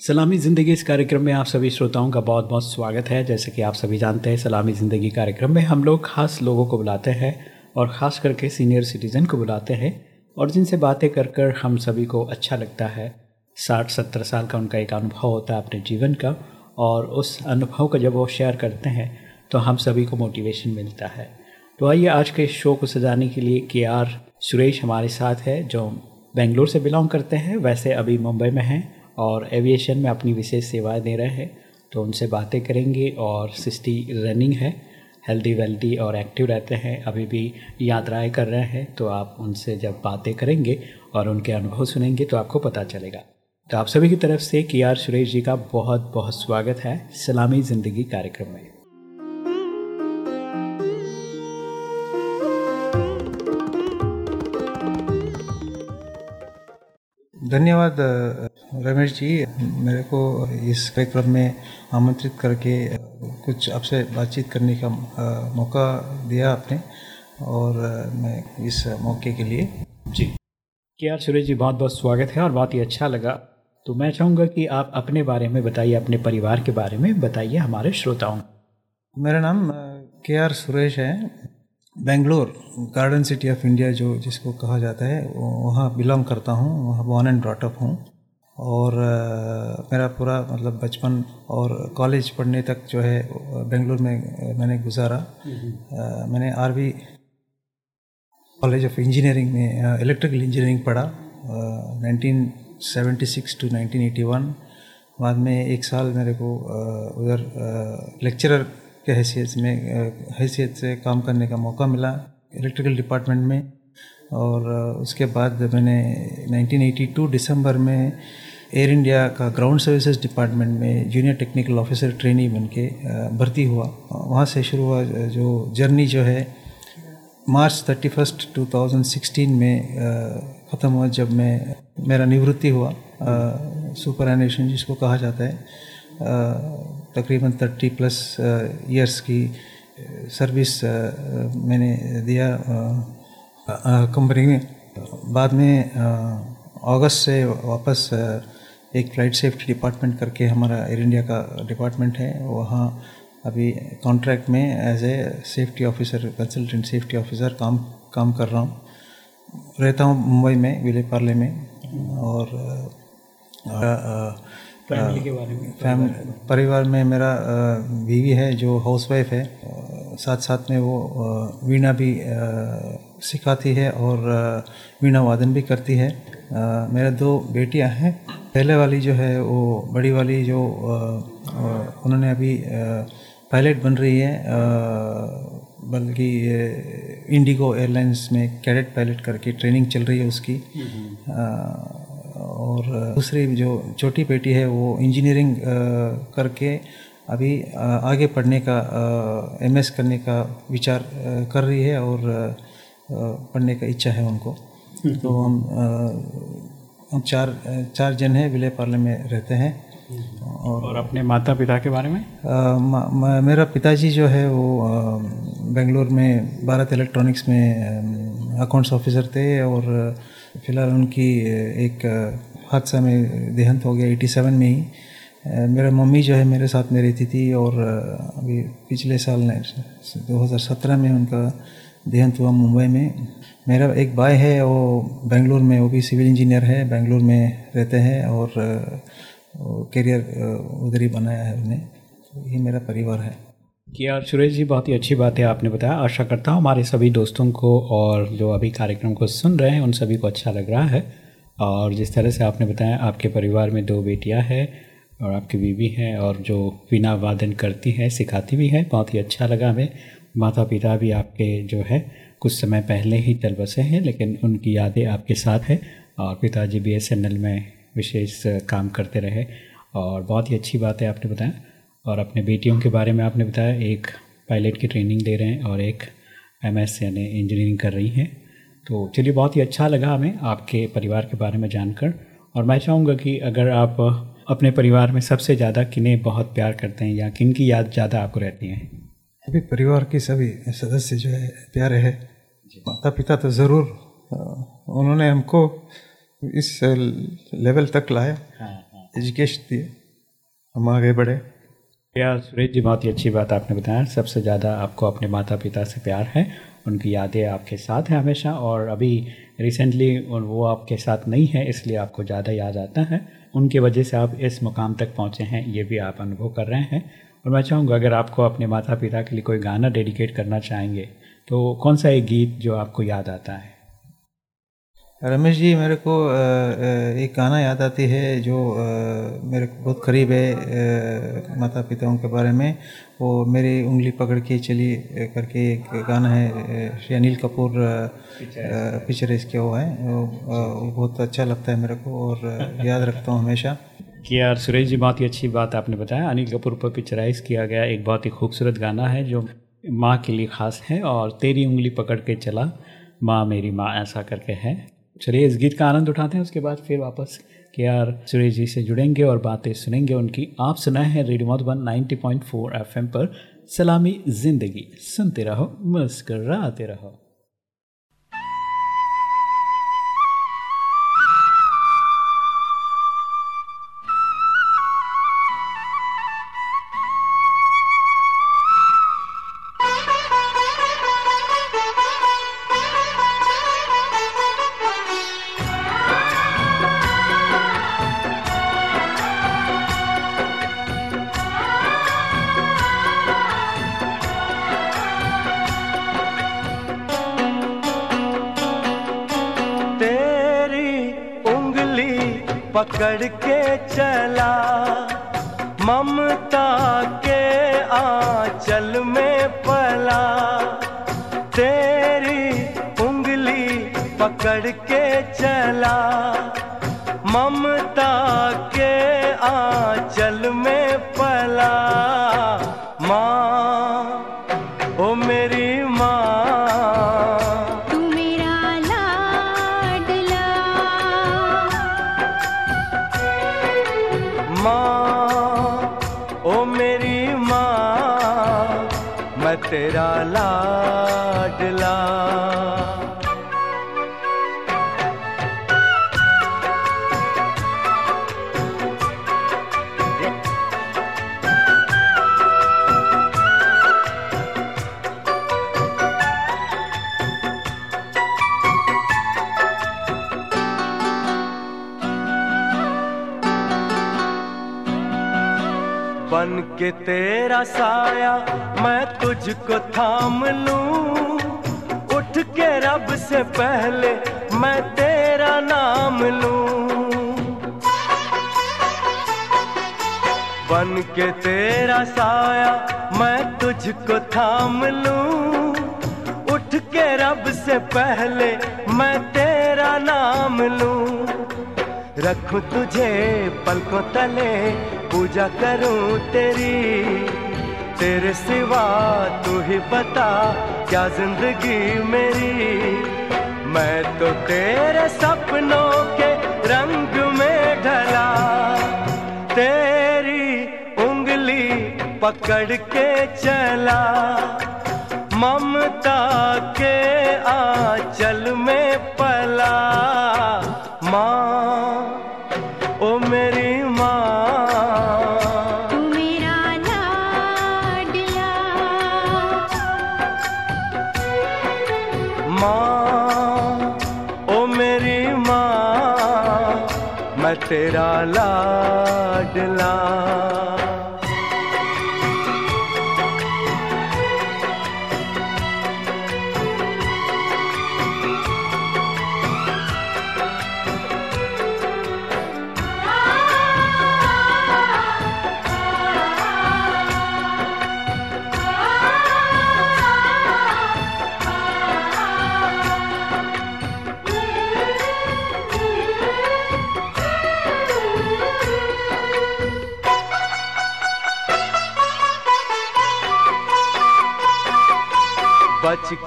सलामी ज़िंदगी इस कार्यक्रम में आप सभी श्रोताओं का बहुत बहुत स्वागत है। जैसे कि आप सभी जानते हैं, सलामी ज़िंदगी कार्यक्रम में हम लोग खास लोगों को बुलाते हैं और ख़ास करके सीनियर सिटीज़न को बुलाते हैं और जिनसे बातें कर कर हम सभी को अच्छा लगता है। साठ, सत्तर साल का उनका एक अनुभव होता है अपने जीवन का और उस अनुभव का जब वो शेयर करते हैं तो हम सभी को मोटिवेशन मिलता है। तो आइए आज के शो को सजाने के लिए के आर सुरेश हमारे साथ है, जो बेंगलोर से बिलोंग करते हैं, वैसे अभी मुंबई में हैं और एविएशन में अपनी विशेष सेवाएँ दे रहे हैं तो उनसे बातें करेंगे और सिस्टी रनिंग है, हेल्दी वेल्दी और एक्टिव रहते हैं, अभी भी यात्राएँ कर रहे हैं तो आप उनसे जब बातें करेंगे और उनके अनुभव सुनेंगे तो आपको पता चलेगा। तो आप सभी की तरफ़ से के आर सुरेश जी का बहुत बहुत स्वागत है, सलामी ज़िंदगी कार्यक्रम में। धन्यवाद रमेश जी मेरे को इस कार्यक्रम में आमंत्रित करके कुछ आपसे बातचीत करने का मौका दिया आपने और मैं इस मौके के लिए जी। के आर सुरेश जी बहुत बहुत स्वागत है और बहुत ही अच्छा लगा। तो मैं चाहूँगा कि आप अपने बारे में बताइए अपने परिवार के बारे में बताइए हमारे श्रोताओं मेरा नाम के आर सुरेश है। Bangalore garden city of India जो जिसको कहा जाता है वहाँ बिलोंग करता हूँ वहाँ बॉर्न एंड ब्रॉटअप हूँ। और आ, मेरा पूरा मतलब बचपन और कॉलेज पढ़ने तक जो है बेंगलोर में मैंने गुजारा। आ, मैंने R V college of engineering में इलेक्ट्रिकल इंजीनियरिंग पढ़ा nineteen seventy six to nineteen eighty one बाद में एक साल मेरे को उधर लेक्चरर के हैसियत में हैसियत से काम करने का मौका मिला इलेक्ट्रिकल डिपार्टमेंट में और उसके बाद मैंने 1982 दिसंबर में एयर इंडिया का ग्राउंड सर्विसेज़ डिपार्टमेंट में जूनियर टेक्निकल ऑफिसर ट्रेनी बन के भर्ती हुआ। वहाँ से शुरू हुआ जो जर्नी जो है, मार्च थर्टी फ़र्स्ट टू में ख़त्म हुआ जब मैं, मेरा निवृत्ति हुआ सुपर एनेशन जिसको कहा जाता है। तकरीबन थर्टी प्लस इयर्स की सर्विस मैंने दिया कंपनी में। बाद में अगस्त से वापस एक फ़्लाइट सेफ्टी डिपार्टमेंट करके हमारा एयर इंडिया का डिपार्टमेंट है। वहाँ अभी कॉन्ट्रैक्ट में as a safety officer consultant safety officer काम काम कर रहा हूँ। रहता हूँ मुंबई में विले पार्ले में और आ, आ, फैमिली के बारे में परिवार में मेरा बीवी है जो हाउसवाइफ है साथ साथ में वो वीणा भी सिखाती है और वीणा वादन भी करती है। मेरे दो बेटियाँ हैं। पहले वाली जो है वो बड़ी वाली जो उन्होंने अभी पायलट बन रही है बल्कि इंडिगो एयरलाइंस में कैडेट पायलट करके ट्रेनिंग चल रही है उसकी। और दूसरी जो छोटी बेटी है वो इंजीनियरिंग करके अभी आगे पढ़ने का एमएस करने का विचार कर रही है और पढ़ने का इच्छा है उनको। तो हम हम चार चार जन हैं विलय पार्ले में रहते हैं। और, और अपने माता पिता के बारे में? आ, म, म, मेरा पिताजी जो है वो बेंगलोर में भारत इलेक्ट्रॉनिक्स में अकाउंट्स ऑफिसर थे और फ़िलहाल उनकी एक हादसा में देहांत हो गया 87 में ही। मेरा मम्मी जो है मेरे साथ में रहती थी और अभी पिछले साल ने 2017 में उनका देहांत हुआ मुंबई में। मेरा एक भाई है, वो बेंगलोर में, वो भी सिविल इंजीनियर है, बेंगलोर में रहते हैं और करियर उधर ही बनाया है उन्हें। ये मेरा परिवार है। कि यार सुरेश जी, बहुत ही अच्छी बात है आपने बताया। आशा करता हूँ हमारे सभी दोस्तों को और जो अभी कार्यक्रम को सुन रहे हैं, उन सभी को अच्छा लग रहा है। और जिस तरह से आपने बताया, आपके परिवार में दो बेटियाँ हैं और आपकी बीवी हैं और जो बिना वादन करती हैं, सिखाती भी हैं, बहुत ही अच्छा लगा हमें। माता पिता भी आपके जो है, कुछ समय पहले ही चल बसे हैं, लेकिन उनकी यादें आपके साथ हैं। और पिताजी बी एस एन एल में विशेष काम करते रहे। और बहुत ही अच्छी बात है आपने बताया। और अपने बेटियों के बारे में आपने बताया एक पायलट की ट्रेनिंग दे रहे हैं और एक एम एस यानी इंजीनियरिंग कर रही हैं। तो चलिए बहुत ही अच्छा लगा हमें आपके परिवार के बारे में जानकर। और मैं चाहूँगा कि अगर आप अपने परिवार में सबसे ज़्यादा किन्हें बहुत प्यार करते हैं या किन की याद ज़्यादा आपको रहती है? अभी परिवार के सभी सदस्य जो है प्यारे हैं। माता पिता तो ज़रूर उन्होंने हमको इस लेवल तक लाया। एजुकेशन दिए हम आगे बढ़े। यार सुरेश जी, बहुत ही अच्छी बात आपने बताया। सबसे ज़्यादा आपको अपने माता पिता से प्यार है, उनकी यादें आपके साथ हैं हमेशा, और अभी रिसेंटली वो आपके साथ नहीं है, इसलिए आपको ज़्यादा याद आता है। उनकी वजह से आप इस मुकाम तक पहुँचे हैं, ये भी आप अनुभव कर रहे हैं। और मैं चाहूँगा, अगर आपको अपने माता पिता के लिए कोई गाना डेडिकेट करना चाहेंगे तो कौन सा एक गीत जो आपको याद आता है? रमेश जी मेरे को एक गाना याद आती है जो मेरे को बहुत करीब है माता पिताओं के बारे में। वो मेरी उंगली पकड़ के चली करके एक गाना है श्री अनिल कपूर पिक्चर इसके वो है। वो, वो बहुत अच्छा लगता है मेरे को और याद रखता हूँ हमेशा। कि यार सुरेश जी बहुत ही अच्छी बात आपने बताया। अनिल कपूर पर पिक्चराइज किया गया एक बहुत ही खूबसूरत गाना है जो माँ के लिए ख़ास है और तेरी उंगली पकड़ के चला माँ मेरी माँ ऐसा करके है। चलिए इस गीत का आनंद उठाते हैं, उसके बाद फिर वापस के आर सुरेश जी से जुड़ेंगे और बातें सुनेंगे उनकी। आप सुनाए हैं रेडियो मधुबन 90.4 एफएम पर। सलामी ज़िंदगी, सुनते रहो, मुस्कराते रहो। के तेरा साया मैं तुझको थाम लूँ उठ के रब से पहले मैं तेरा नाम लूँ। बन के तेरा साया मैं तुझको थाम लूँ। उठ के रब से पहले मैं तेरा नाम लूँ। रखूँ तुझे पलकों तले पूजा करूँ तेरी, तेरे सिवा तू ही बता क्या ज़िंदगी मेरी। मैं तो तेरे सपनों के रंग में ढला, तेरी उंगली पकड़ के चला। ममता के आंचल में पला, माँ, ओ मेरी माँ। तेरा लाडला।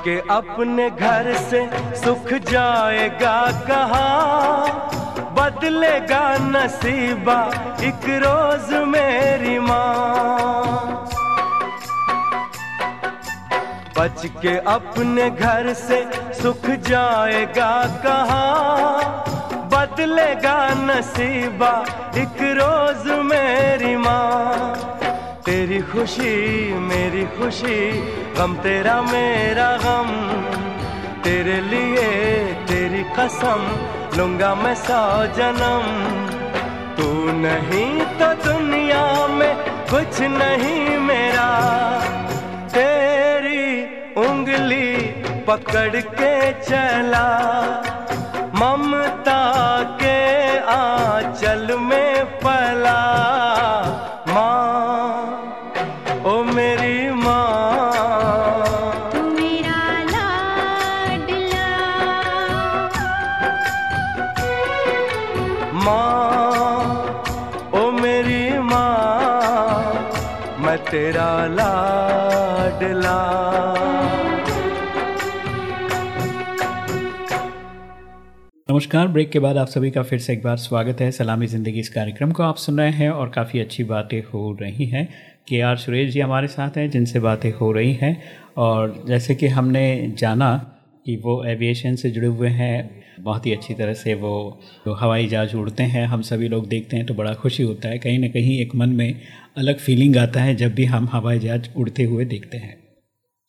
के अपने घर से सुख जाएगा कहाँ? बदलेगा नसीबा एक रोज मेरी माँ। बच के अपने घर से सुख जाएगा कहाँ? बदलेगा नसीबा एक रोज मेरी माँ। तेरी खुशी, मेरी खुशी गम तेरा मेरा गम, तेरे लिए तेरी कसम, लूँगा मैं सौ जन्म। तू नहीं तो दुनिया में कुछ नहीं मेरा। तेरी उंगली पकड़ के चला, ममता नमस्कार, ब्रेक के बाद आप सभी का फिर से एक बार स्वागत है। सलामी ज़िंदगी इस कार्यक्रम को आप सुन रहे हैं और काफ़ी अच्छी बातें हो रही हैं। के आर सुरेश जी हमारे साथ हैं, जिनसे बातें हो रही हैं और जैसे कि हमने जाना कि वो एविएशन से जुड़े हुए हैं, बहुत ही अच्छी तरह से वो जो हवाई जहाज़ उड़ते हैं, हम सभी लोग देखते हैं तो बड़ा खुशी होता है। कहीं ना कहीं एक मन में अलग फीलिंग आता है जब भी हम हवाई जहाज़ उड़ते हुए देखते हैं।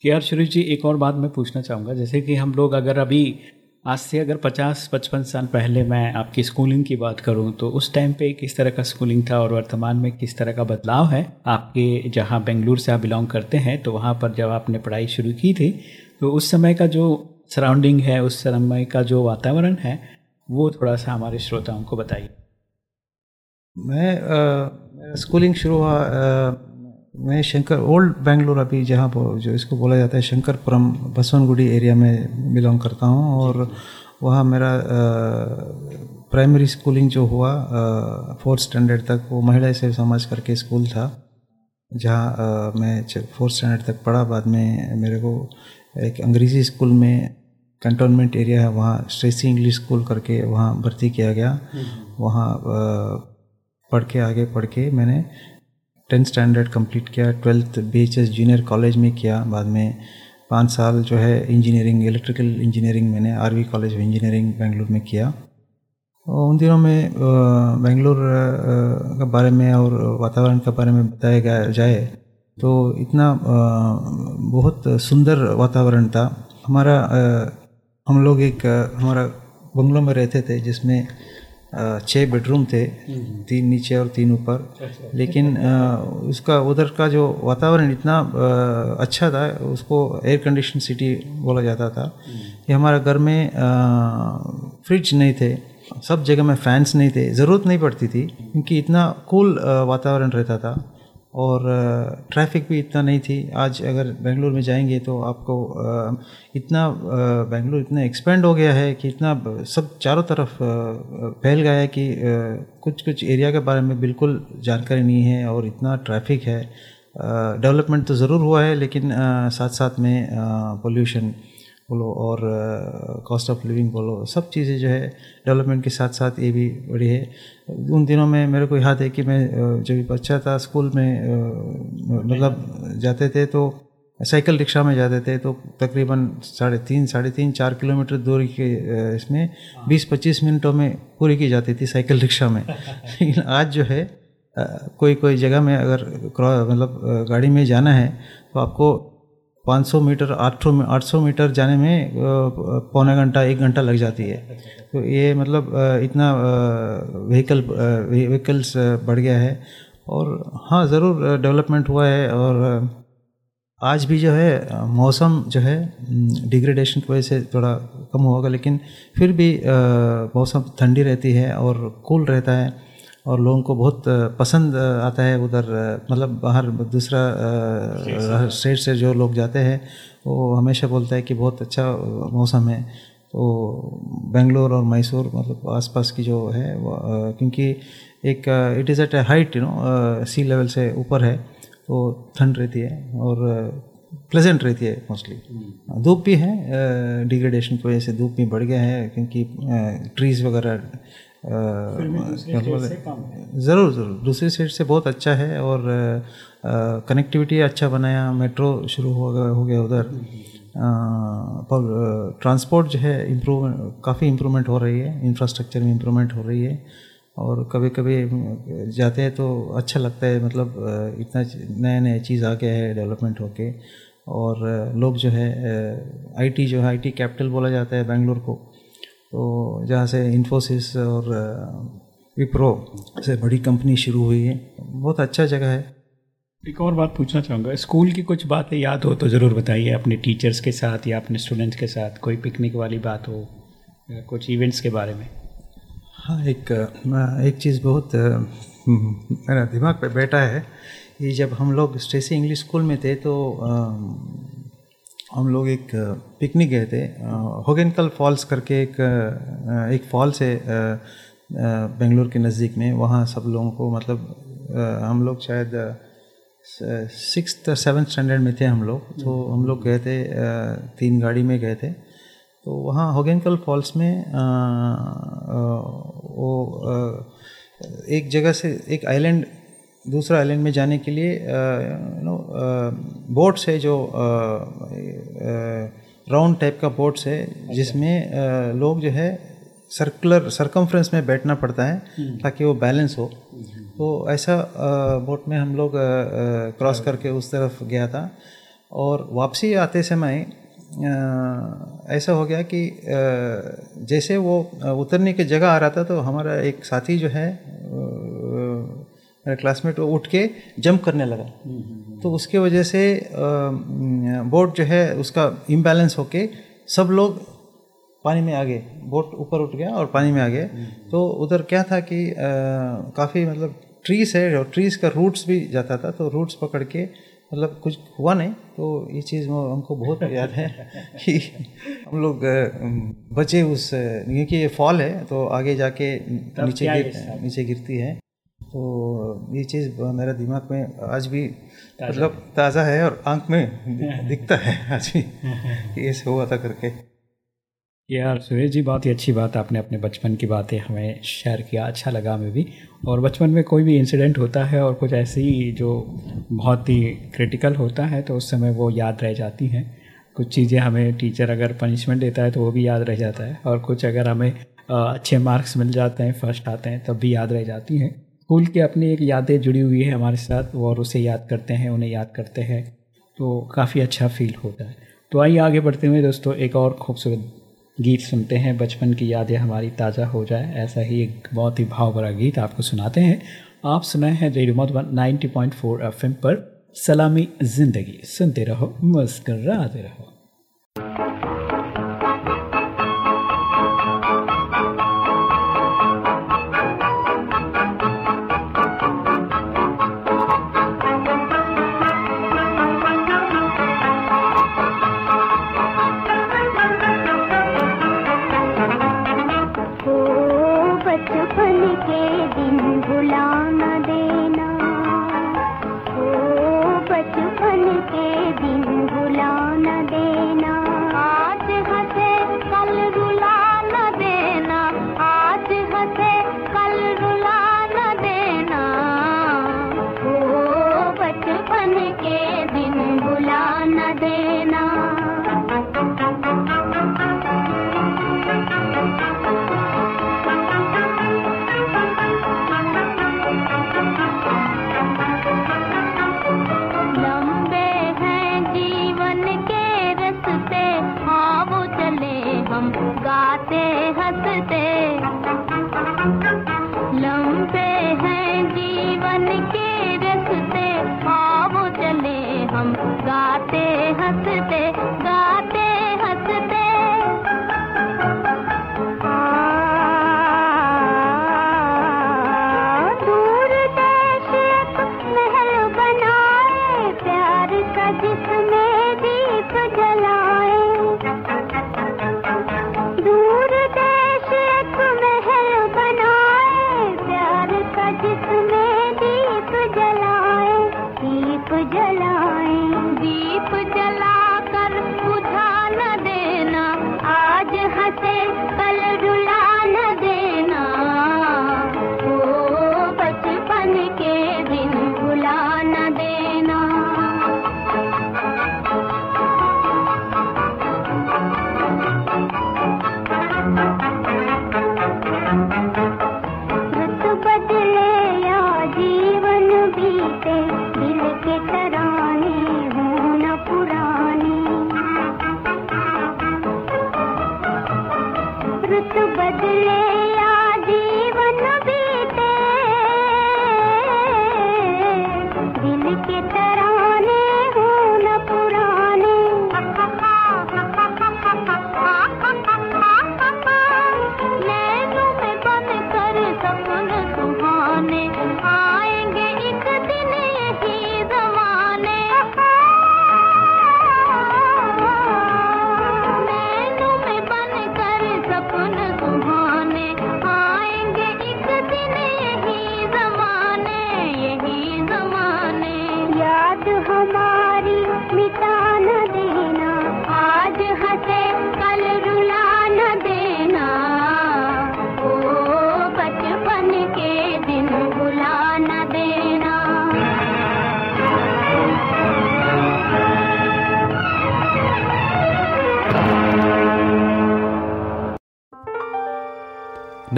के आर सुरेश जी, एक और बात मैं पूछना चाहूँगा। जैसे कि हम लोग अगर अभी, आज से अगर 50-55 साल पहले मैं आपकी स्कूलिंग की बात करूँ तो उस टाइम पे किस तरह का स्कूलिंग था और वर्तमान में किस तरह का बदलाव है? आपके जहाँ बेंगलुरु से आप बिलोंग करते हैं तो वहाँ पर जब आपने पढ़ाई शुरू की थी तो उस समय का जो सराउंडिंग है, उस समय का जो वातावरण है, वो थोड़ा सा हमारे श्रोताओं को बताइए। मैं मेरा स्कूलिंग शुरू हुआ मैं शंकर ओल्ड बेंगलोर अभी जहाँ जो इसको बोला जाता है शंकरपुरम बसवनगुड़ी एरिया में बिलोंग करता हूँ और वहाँ मेरा प्राइमरी स्कूलिंग जो हुआ फोर्थ स्टैंडर्ड तक वो महिला सेवा समाज करके स्कूल था जहाँ मैं फोर्थ स्टैंडर्ड तक पढ़ा बाद में मेरे को एक अंग्रेज़ी स्कूल में कंटोनमेंट एरिया है वहाँ स्ट्रेसी इंग्लिश स्कूल करके वहाँ भर्ती किया गया। वहाँ पढ़ के आगे पढ़ के मैंने टेंथ स्टैंडर्ड कंप्लीट किया, ट्वेल्थ बी जूनियर कॉलेज में किया, बाद में पाँच साल जो है इंजीनियरिंग इलेक्ट्रिकल इंजीनियरिंग मैंने R V college of engineering Bengaluru में किया। उन दिनों में बेंगलुरु के बारे में और वातावरण के बारे में बताया गया, जाए तो इतना बहुत सुंदर वातावरण था। हमारा हम लोग एक, हमारा बंगलों में रहते थे, जिसमें छः बेडरूम थे तीन नीचे और तीन ऊपर। लेकिन उसका उधर का जो वातावरण इतना अच्छा था उसको एयर कंडीशन सिटी बोला जाता था कि हमारे घर में फ्रिज नहीं थे सब जगह में फैंस नहीं थे ज़रूरत नहीं पड़ती थी क्योंकि इतना कूल वातावरण रहता था। और ट्रैफ़िक भी इतना नहीं थी। आज अगर बेंगलुरु में जाएँगे तो आपको इतना बेंगलुरु इतना एक्सपेंड हो गया है कि इतना सब चारों तरफ़ फैल गया है कि कुछ कुछ एरिया के बारे में बिल्कुल जानकारी नहीं है और इतना ट्रैफ़िक है। डेवलपमेंट तो ज़रूर हुआ है लेकिन साथ साथ में पोल्यूशन बोलो और कॉस्ट ऑफ़ लिविंग बोलो, सब चीज़ें जो है डेवलपमेंट के साथ साथ ये भी बड़ी है। उन दिनों में मेरे को याद है कि मैं जब बच्चा था स्कूल में मतलब जाते थे तो साइकिल रिक्शा में जाते थे तो तकरीबन साढ़े तीन साढ़े तीन, चार किलोमीटर दूरी के इसमें बीस पच्चीस मिनटों में पूरी की जाती थी साइकिल रिक्शा में। लेकिन आज जो है कोई कोई जगह में अगर मतलब गाड़ी में जाना है तो आपको 500 मीटर 800 में 800 मीटर जाने में पौने घंटा, एक घंटा लग जाती है। तो ये मतलब इतना व्हीकल व्हीकल्स बढ़ गया है। और हाँ ज़रूर डेवलपमेंट हुआ है और आज भी जो है मौसम जो है डिग्रेडेशन की वजह से थोड़ा कम होगा, लेकिन फिर भी मौसम ठंडी रहती है और कूल रहता है। और लोगों को बहुत पसंद आता है उधर मतलब बाहर दूसरा स्टेट से। जो लोग जाते हैं वो हमेशा बोलता है कि बहुत अच्छा मौसम है। तो बेंगलोर और मैसूर मतलब आसपास की जो है वो, क्योंकि एक it is at a height you know sea level से ऊपर है तो ठंड रहती है और प्लेजेंट रहती है मोस्टली धूप भी है डिग्रेडेशन की वजह से धूप भी बढ़ गया है क्योंकि ट्रीज वगैरह ज़रूर ज़रूर। दूसरी साइड से बहुत अच्छा है और कनेक्टिविटी अच्छा बनाया मेट्रो शुरू हो गया हो गया उधर। पर ट्रांसपोर्ट जो है इम्प्रूव काफ़ी इम्प्रूवमेंट हो रही है। इंफ्रास्ट्रक्चर में इम्प्रूवमेंट हो रही है। और कभी कभी जाते हैं तो अच्छा लगता है मतलब इतना नया नया चीज़ आ गया है डेवलपमेंट होके। और लोग जो है आईटी जो है आईटी कैपिटल बोला जाता है बेंगलोर को। तो जहाँ से इन्फोसिस और विप्रो से बड़ी कंपनी शुरू हुई है बहुत अच्छा जगह है। एक और बात पूछना चाहूँगा। स्कूल की कुछ बातें याद हो तो ज़रूर बताइए। अपने टीचर्स के साथ या अपने स्टूडेंट्स के साथ कोई पिकनिक वाली बात हो कुछ इवेंट्स के बारे में? हाँ एक एक चीज़ बहुत मेरा दिमाग पे बैठा है कि जब हम लोग स्टेसी इंग्लिश स्कूल में थे तो हम लोग एक पिकनिक गए थे होगेनकल फॉल्स करके एक एक फॉल्स है बेंगलोर के नज़दीक में वहाँ सब लोगों को मतलब हम लोग शायद सिक्स सेवन स्टैंडर्ड में थे हम लोग तो हम लोग गए थे तीन गाड़ी में गए थे। तो वहाँ होगेनकल फॉल्स में वो एक जगह से एक आइलैंड दूसरा आइलैंड में जाने के लिए यू नो बोट्स है जो राउंड टाइप का बोट्स है जिसमें अ, लोग जो है सर्कुलर सरकमफ्रेंस में बैठना पड़ता है ताकि वो बैलेंस हो। तो ऐसा बोट में हम लोग क्रॉस करके उस तरफ़ गया था और वापसी आते समय ऐसा हो गया कि जैसे वो उतरने की जगह आ रहा था तो हमारा एक साथी जो है मेरा क्लासमेट वो उठ के जंप करने लगा। तो उसके वजह से बोट जो है उसका इम्बैलेंस होके सब लोग पानी में आ गए बोट ऊपर उठ गया और पानी में आ गए तो उधर क्या था कि काफ़ी मतलब ट्रीज है और ट्रीज का रूट्स भी जाता था तो रूट्स पकड़ के मतलब कुछ हुआ नहीं। तो ये चीज़ हमको बहुत याद है कि हम लोग बचे उस क्योंकि ये फॉल है तो आगे जाके नीचे गिर नीचे गिरती है। तो ये चीज़ मेरा दिमाग में आज भी मतलब ताज़ा है और आँख में दिखता है आज भी कि ऐसे हुआ था करके। यार सुरेश जी बहुत ही अच्छी बात आपने अपने बचपन की बातें हमें शेयर किया अच्छा लगा हमें भी। और बचपन में कोई भी इंसिडेंट होता है और कुछ ऐसी जो बहुत ही क्रिटिकल होता है तो उस समय वो याद रह जाती हैं। कुछ चीज़ें हमें टीचर अगर पनिशमेंट देता है तो वो भी याद रह जाता है। और कुछ अगर हमें अच्छे मार्क्स मिल जाते हैं फ़र्स्ट आते हैं तब भी याद रह जाती हैं। स्कूल के अपनी एक यादें जुड़ी हुई है हमारे साथ और उसे याद करते हैं, उन्हें याद करते हैं तो काफ़ी अच्छा फील होता है। तो आइए आगे बढ़ते हुए दोस्तों, एक और खूबसूरत गीत सुनते हैं। बचपन की यादें हमारी ताज़ा हो जाए, ऐसा ही एक बहुत ही भाव भरा गीत आपको सुनाते हैं। आप सुनाए हैं रेडियो मधुबन 90.4 एफएम पर, सलामी ज़िंदगी। सुनते रहो, मुस्कराते रहो। गाते हँसते। लंबे हैं जीवन के रस्ते। आओ चले हम गाते हँसते।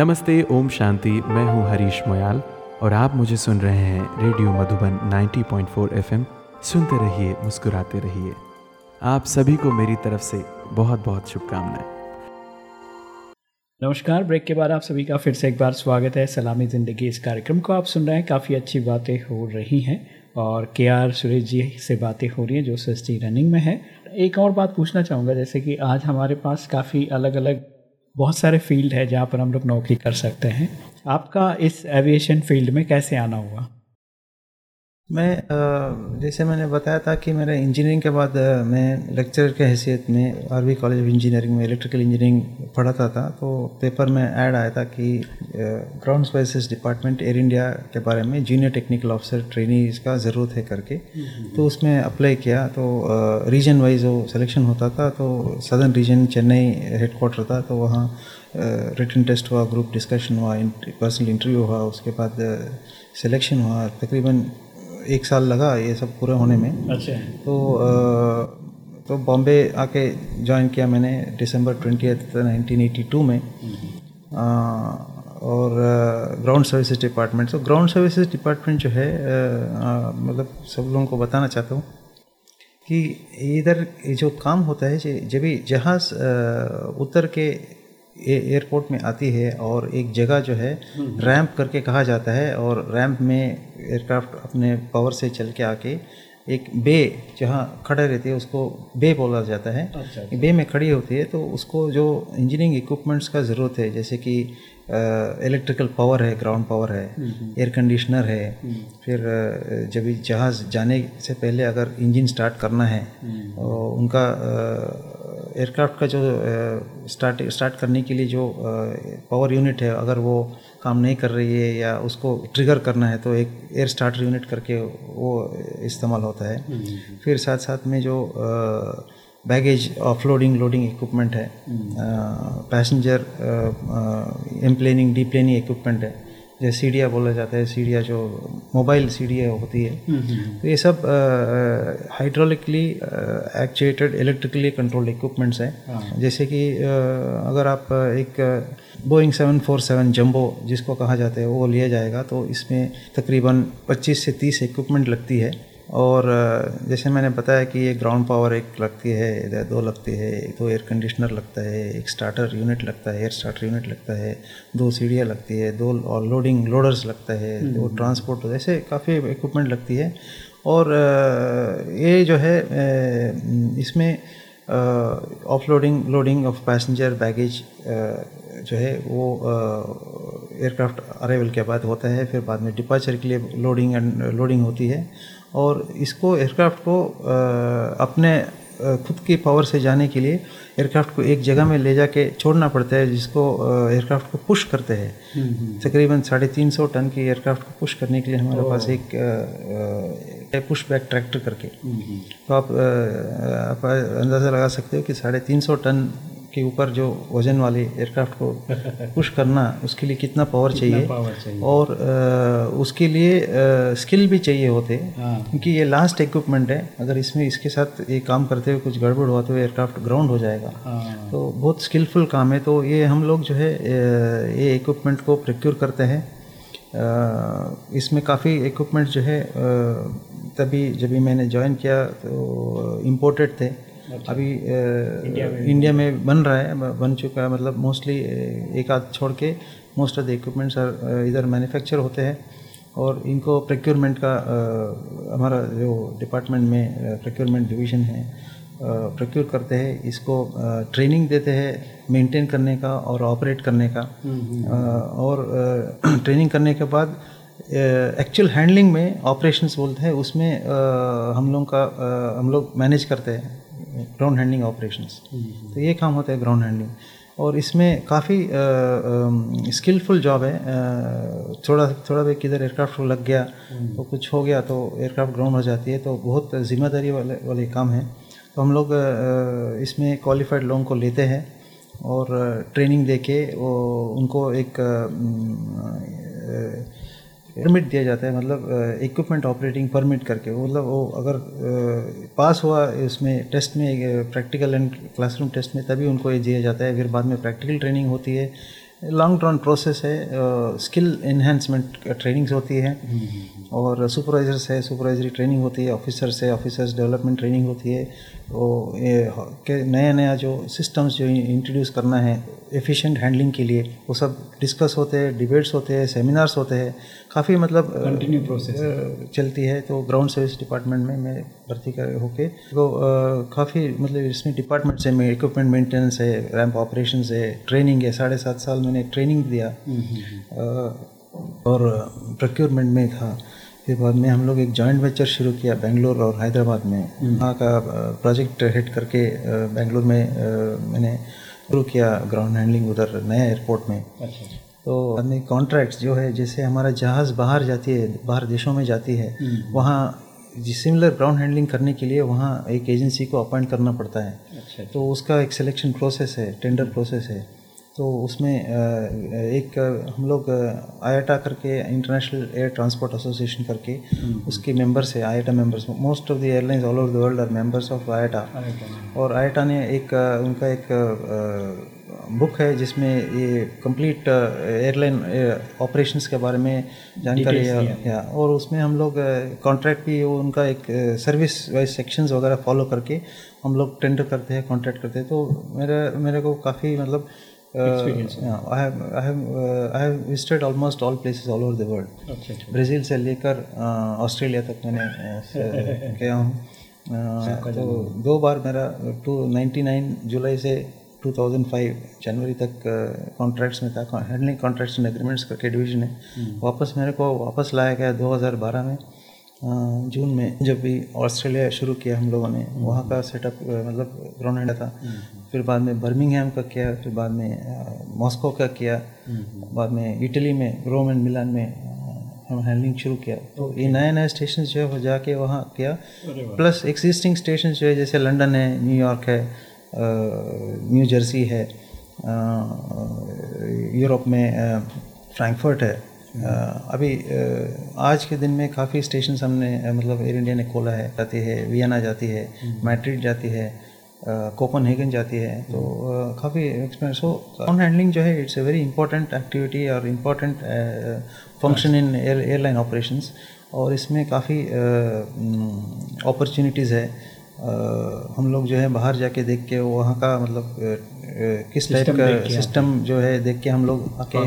नमस्ते, ओम शांति। मैं हूँ हरीश मोयाल और आप मुझे सुन रहे हैं रेडियो मधुबन 90.4 एफएम। सुनते रहिए, मुस्कुराते रहिए। आप सभी को मेरी तरफ़ से बहुत बहुत शुभकामनाएँ। नमस्कार, ब्रेक के बाद आप सभी का फिर से एक बार स्वागत है। सलामी ज़िंदगी इस कार्यक्रम को आप सुन रहे हैं। काफ़ी अच्छी बातें हो रही हैं और के आर सुरेश जी से बातें हो रही हैं, जो सस्ती रनिंग में है। एक और बात पूछना चाहूँगा, जैसे कि आज हमारे पास काफ़ी अलग अलग बहुत सारे फ़ील्ड है जहाँ पर हम लोग नौकरी कर सकते हैं। आपका इस एविएशन फ़ील्ड में कैसे आना हुआ? मैं जैसे मैंने बताया था कि मेरा इंजीनियरिंग के बाद मैं लेक्चरर के हैसियत में R V college of engineering में इलेक्ट्रिकल इंजीनियरिंग पढ़ाता था तो पेपर में ऐड आया था कि ground services department Air India के बारे में जूनियर टेक्निकल ऑफिसर ट्रेनीज का ज़रूरत है करके। तो उसमें अप्लाई किया तो रीजन वाइज वो सिलेक्शन होता था तो सदर्न रीजन चेन्नई हेडक्वार्टर था तो वहाँ रिटर्न टेस्ट हुआ ग्रुप डिस्कशन हुआ पर्सनल इंटरव्यू हुआ उसके बाद सिलेक्शन हुआ तकरीबन एक साल लगा ये सब पूरा होने में। अच्छा। तो अ, तो बॉम्बे आके ज्वाइन किया मैंने दिसंबर ट्वेंटी नाइनटीन एटी टू में अ, और ग्राउंड सर्विसेज़ डिपार्टमेंट तो ग्राउंड सर्विसेज़ डिपार्टमेंट जो है मतलब सब लोगों को बताना चाहता हूँ कि इधर जो काम होता है जब भी जहाज़ उतर के एयरपोर्ट में आती है और एक जगह जो है रैंप करके कहा जाता है और रैंप में एयरक्राफ्ट अपने पावर से चल के आके एक बे जहाँ खड़े रहती है उसको बे बोला जाता है। अच्छा, बे में खड़ी होती है तो उसको जो इंजीनियरिंग इक्विपमेंट्स का ज़रूरत है जैसे कि इलेक्ट्रिकल पावर है ग्राउंड पावर है एयर कंडीशनर है फिर जब जहाज़ जाने से पहले अगर इंजन स्टार्ट करना है उनका एयरक्राफ्ट का जो स्टार्ट स्टार्ट करने के लिए जो पावर यूनिट है अगर वो काम नहीं कर रही है या उसको ट्रिगर करना है तो एक एयर स्टार्टर यूनिट करके वो इस्तेमाल होता है। फिर साथ साथ में जो बैगेज ऑफलोडिंग लोडिंग इक्विपमेंट है पैसेंजर एम्प्लेनिंग डीप्लेनिंग इक्विपमेंट है जैसे सीढ़िया बोला जाता है सीढ़िया जो मोबाइल सीढ़िया होती है तो ये सब hydraulically actuated electrically controlled equipments हैं। जैसे कि आ, अगर आप एक बोइंग 747 जंबो जिसको कहा जाता है वो लिया जाएगा तो इसमें तकरीबन 25 से 30 इक्विपमेंट लगती है। और जैसे मैंने बताया कि ये ग्राउंड पावर एक लगती है इधर दो लगती है दो एयर कंडीशनर लगता है एक स्टार्टर यूनिट लगता है एयर स्टार्टर यूनिट लगता है दो सीढ़ियाँ लगती है दो और लोडिंग लोडर्स लगता है दो ट्रांसपोर्ट ऐसे काफ़ी इक्विपमेंट लगती है। और ये जो है इसमें offloading loading loading of passenger baggage जो है वो एयरक्राफ्ट अराइवल के बाद होता है फिर बाद में डिपार्चर के लिए लोडिंग एंड लोडिंग होती है। और इसको एयरक्राफ्ट को अपने खुद की पावर से जाने के लिए एयरक्राफ्ट को एक जगह में ले जाके छोड़ना पड़ता है जिसको एयरक्राफ्ट को पुश करते हैं। तकरीबन साढ़े तीन सौ टन की एयरक्राफ्ट को पुश करने के लिए हमारे पास एक पुश बैक ट्रैक्टर करके। तो आप आप अंदाज़ा लगा सकते हो कि साढ़े तीन सौ टन के ऊपर जो वज़न वाले एयरक्राफ्ट को पुश करना उसके लिए कितना पावर चाहिए? power चाहिए। और अ, उसके लिए आ, स्किल भी चाहिए होते हाँ। क्योंकि ये लास्ट इक्विपमेंट है। अगर इसमें इसके साथ ये काम करते हुए कुछ गड़बड़ हुआ तो एयरक्राफ्ट ग्राउंड हो जाएगा। हाँ। तो बहुत स्किलफुल काम है। तो ये हम लोग जो है ये इक्विपमेंट को प्रोक्योर करते हैं। इसमें काफ़ी इक्विपमेंट जो है तभी जब भी मैंने ज्वाइन किया तो इम्पोर्टेड थे। अभी अ, इंडिया में। बन रहा है बन चुका है मतलब मोस्टली एक आध छोड़ के most of the equipments are इधर मैन्युफैक्चर होते हैं। और इनको प्रोक्योरमेंट का हमारा जो डिपार्टमेंट में प्रोक्योरमेंट डिवीज़न है प्रोक्योर करते हैं इसको ट्रेनिंग देते हैं मेंटेन करने का और ऑपरेट करने का। अ, और ट्रेनिंग करने के बाद एक्चुअल हैंडलिंग में ऑपरेशंस बोलते हैं उसमें हम लोग का हम लोग मैनेज करते हैं। ग्राउंड हैंडलिंग ऑपरेशंस तो ये काम होता है ग्राउंड हैंडलिंग और इसमें काफ़ी स्किलफुल जॉब है। अ, थोड़ा थोड़ा भी किधर एयरक्राफ्ट लग गया तो कुछ हो गया तो एयरक्राफ्ट ग्राउंड हो जाती है। तो बहुत ज़िम्मेदारी वाले वाले काम है। तो हम लोग इसमें क्वालिफाइड लोगों को लेते हैं और ट्रेनिंग दे के वो उनको एक परमिट दिया जाता है मतलब इक्विपमेंट ऑपरेटिंग परमिट करके। वो मतलब वो अगर पास हुआ इसमें टेस्ट में प्रैक्टिकल एंड क्लासरूम टेस्ट में तभी उनको ये दिया जाता है। फिर बाद में प्रैक्टिकल ट्रेनिंग होती है। लॉन्ग रन प्रोसेस है स्किल इन्हेंसमेंट ट्रेनिंग्स होती है। और सुपरवाइजर्स है सुपरवाइजरी ट्रेनिंग होती है। ऑफिसर्स है ऑफिसर्स डेवलपमेंट ट्रेनिंग होती है। तो ये के नया नया जो सिस्टम्स जो इंट्रोड्यूस करना है एफिशिएंट हैंडलिंग के लिए वो सब डिस्कस होते हैं डिबेट्स होते हैं सेमिनार्स होते हैं। काफ़ी मतलब कंटिन्यू प्रोसेस चलती है। तो ग्राउंड सर्विस डिपार्टमेंट में मैं भर्ती कर होके तो काफ़ी मतलब इसमें डिपार्टमेंट्स है। में इक्विपमेंट मेंटेनेंस है रैंप ऑपरेशन है ट्रेनिंग है। साढ़े सात साल मैंने ट्रेनिंग दिया। और प्रोक्योरमेंट में था। फिर बाद में हम लोग एक जॉइंट वेंचर शुरू किया बेंगलोर और हैदराबाद में। वहाँ का प्रोजेक्ट हेड करके बेंगलोर में मैंने शुरू किया ग्राउंड हैंडलिंग उधर नया एयरपोर्ट में। अच्छा तो अपने कॉन्ट्रैक्ट्स जो है जैसे हमारा जहाज़ बाहर जाती है बाहर देशों में जाती है वहाँ सिमिलर ग्राउंड हैंडलिंग करने के लिए वहाँ एक एजेंसी को अपॉइंट करना पड़ता है। अच्छा तो उसका एक सिलेक्शन प्रोसेस है टेंडर प्रोसेस है। तो उसमें एक हम लोग आयाटा करके इंटरनेशनल एयर ट्रांसपोर्ट एसोसिएशन करके उसके मेंबर्स है IATA members most of the airlines all over the world are members of IATA. और आयाटा ने एक उनका एक बुक है जिसमें ये कंप्लीट एयरलाइन ऑपरेशंस के बारे में जानकारी है। या और उसमें हम लोग कॉन्ट्रैक्ट भी उनका एक सर्विस वाइज सेक्शंस वगैरह फॉलो करके हम लोग टेंडर करते हैं कॉन्ट्रैक्ट करते हैं। तो मेरे मेरे को काफ़ी मतलब अच्छा अच्छा ब्राज़ील से लेकर ऑस्ट्रेलिया तक मैंने गया हूँ। तो दो बार मेरा टू नाइन्टी नाइन जुलाई से 2005 जनवरी तक कॉन्ट्रैक्ट्स में था हैंडलिंग कॉन्ट्रैक्ट्स एंड एग्रीमेंट्स करके डिवीज़न है। वापस मेरे को वापस लाया गया 2012 में जून में जब भी ऑस्ट्रेलिया शुरू किया हम लोगों ने वहाँ का सेटअप मतलब ग्राउंड हैंड था। फिर बाद में बर्मिंगहैम का किया फिर बाद में मॉस्को का किया बाद में इटली में रोम एंड मिलान में हम हैंडलिंग शुरू किया। तो ये नए नए स्टेशन जो है वो जाके वहाँ किया। प्लस एक्सिस्टिंग स्टेशन जो है जैसे लंदन है न्यूयॉर्क है न्यू जर्सी है यूरोप में फ्रैंकफर्ट है। अ, अभी आज के दिन में काफ़ी स्टेशन हमने मतलब एयर इंडिया ने खोला है जाती है वियना जाती है मैड्रिड जाती है कोपनहेगन जाती है तो काफ़ी एक्सपेंस सो ग्राउंड हैंडलिंग जो है it's a very important activity और important function in airline operations और इसमें काफ़ी अपॉर्चुनिटीज़ है हम लोग जो है बाहर जाके देख के वहाँ का मतलब किस टाइप का सिस्टम जो है देख के हम लोग आके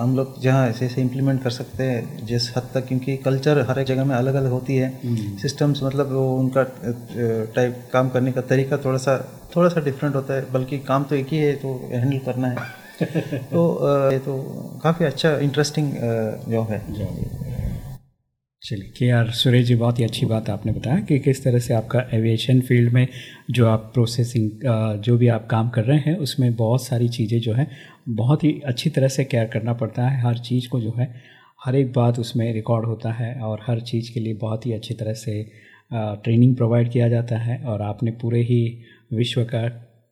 हम लोग जहाँ ऐसे ऐसे इम्प्लीमेंट कर सकते हैं जिस हद तक क्योंकि कल्चर हर एक जगह में अलग अलग होती है। सिस्टम्स मतलब वो उनका टाइप काम करने का तरीका थोड़ा सा थोड़ा सा डिफरेंट होता है बल्कि काम तो एक ही है तो हैंडल करना है। तो ये तो काफ़ी अच्छा इंटरेस्टिंग जॉब है। चलिए, के आर सुरेश जी, बहुत ही अच्छी बात आपने बताया कि किस तरह से आपका एविएशन फ़ील्ड में जो आप प्रोसेसिंग जो भी आप काम कर रहे हैं, उसमें बहुत सारी चीज़ें जो है, बहुत ही अच्छी तरह से केयर करना पड़ता है। हर चीज़ को जो है, हर एक बात उसमें रिकॉर्ड होता है और हर चीज़ के लिए बहुत ही अच्छी तरह से ट्रेनिंग प्रोवाइड किया जाता है और आपने पूरे ही विश्व का